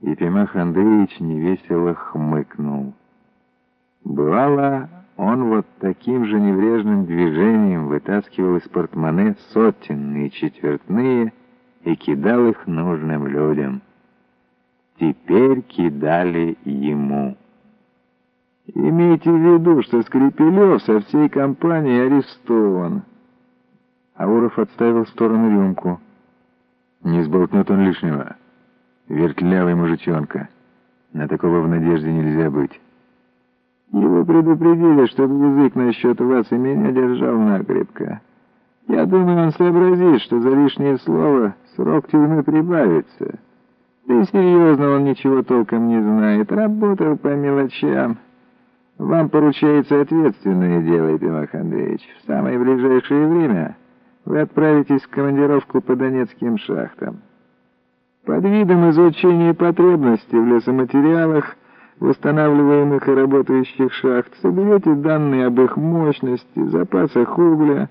Ефимах Андреевич невесело хмыкнул. Бывало, он вот таким же неврежным движением вытаскивал из портмоне сотенные четвертные и кидал их нужным людям. Теперь кидали ему. Имейте в виду, что Скрипелев со всей компанией арестован. Ауров отставил в сторону рюмку. Не сболтнет он лишнего. Вертлявый мужичонка. На такого в надежде нельзя быть. Его предупредили, чтобы язык насчет вас и меня держал накрепко. Я думаю, он сообразит, что за лишнее слово срок тюрьмы прибавится. Да и серьезно он ничего толком не знает. Работал по мелочам. Вам поручается ответственное дело, Епимах Андреевич. В самое ближайшее время вы отправитесь в командировку по Донецким шахтам. Под видом изучения потребностей в лесоматериалах восстанавливаемых и работающих шахт, соберете данные об их мощности, запасах угля,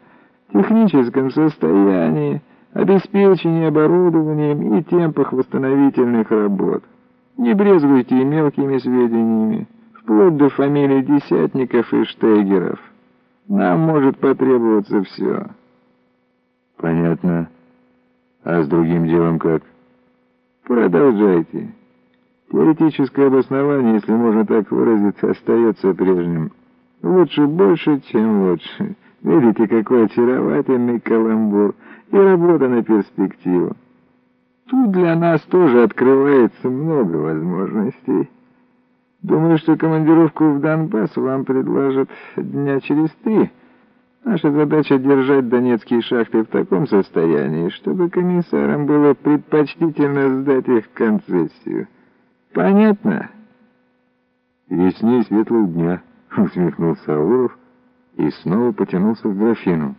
техническом состоянии, обеспечении оборудованием и темпах восстановительных работ. Не брезгуйте и мелкими сведениями, вплоть до фамилий десятников и штегеров. Нам может потребоваться все. Понятно. А с другим делом как? Продолжайте. Теоретическое обоснование, если можно так выразиться, остается прежним. Лучше больше, чем лучше. Видите, какой очаровательный каламбур. И работа на перспективу. Тут для нас тоже открывается много возможностей. Думаю, что командировку в Донбасс вам предложат дня через три. Наша задача держать донецкие шахты в таком состоянии, чтобы комиссарам было предпочтительно сдать их в концессию. Понятно? Весней светлого дня, усмехнулся Ауров и снова потянулся к графину.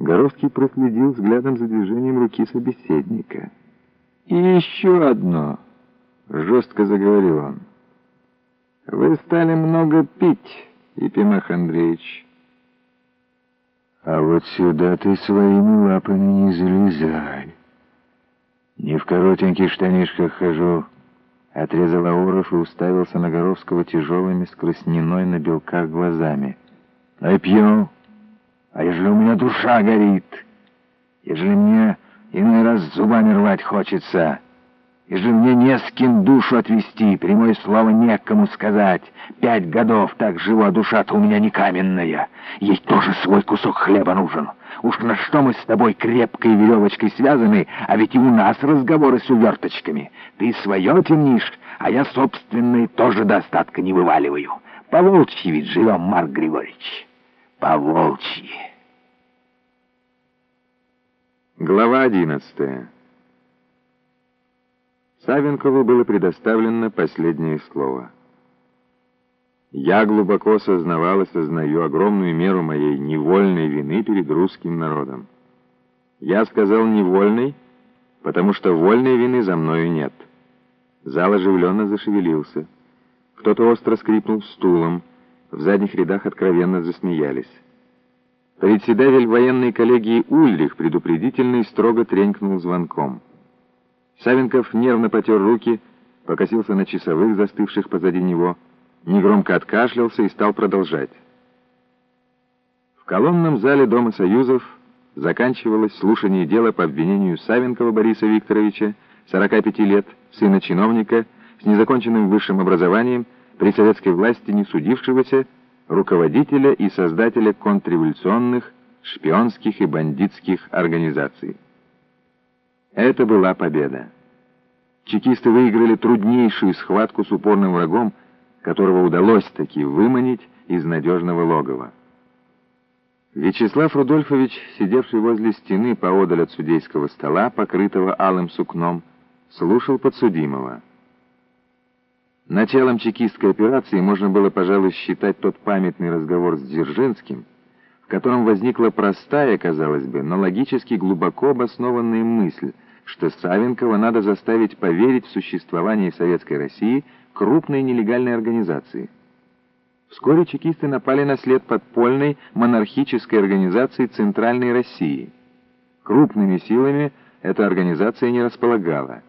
Горовский проследил взглядом за движением руки собеседника. «И еще одно!» — жестко заговорил он. «Вы стали много пить, Епимах Андреевич». «А вот сюда ты своими лапами не залезай. Не в коротеньких штанишках хожу». Отрезал Ауров и уставился на Горовского тяжелыми с красниной на белках глазами. «Ай, пью! А ежели у меня душа горит? Ежели мне иной раз зубами рвать хочется?» И же мне не с кем душу отвести, прямое слово некому сказать. Пять годов так живу, а душа-то у меня не каменная. Ей тоже свой кусок хлеба нужен. Уж на что мы с тобой крепкой веревочкой связаны, а ведь и у нас разговоры с уверточками. Ты свое темнишь, а я собственные тоже до остатка не вываливаю. По-волчьи ведь живем, Марк Григорьевич. По-волчьи. Глава одиннадцатая. Савенкову было предоставлено последнее слово. «Я глубоко сознавал и сознаю огромную меру моей невольной вины перед русским народом. Я сказал «невольной», потому что вольной вины за мною нет». Зал оживленно зашевелился. Кто-то остро скрипнул стулом, в задних рядах откровенно засмеялись. Председатель военной коллегии Ульрих предупредительно и строго тренькнул звонком. Савенков нервно потер руки, покосился на часовых, застывших позади него, негромко откашлялся и стал продолжать. В колонном зале Дома Союзов заканчивалось слушание дела по обвинению Савенкова Бориса Викторовича, 45 лет, сына чиновника, с незаконченным высшим образованием, при советской власти не судившегося, руководителя и создателя контрреволюционных, шпионских и бандитских организаций. Это была победа. Чекисты выиграли труднейшую схватку с упорным врагом, которого удалось таки выманить из надежного логова. Вячеслав Рудольфович, сидевший возле стены поодаль от судейского стола, покрытого алым сукном, слушал подсудимого. Началом чекистской операции можно было, пожалуй, считать тот памятный разговор с Дзержинским, в котором возникла простая, казалось бы, но логически глубоко обоснованная мысль — что Савенкова надо заставить поверить в существование Советской России крупной нелегальной организации. Вскоре чекисты напали на след подпольной монархической организации Центральной России. Крупными силами эта организация не располагала –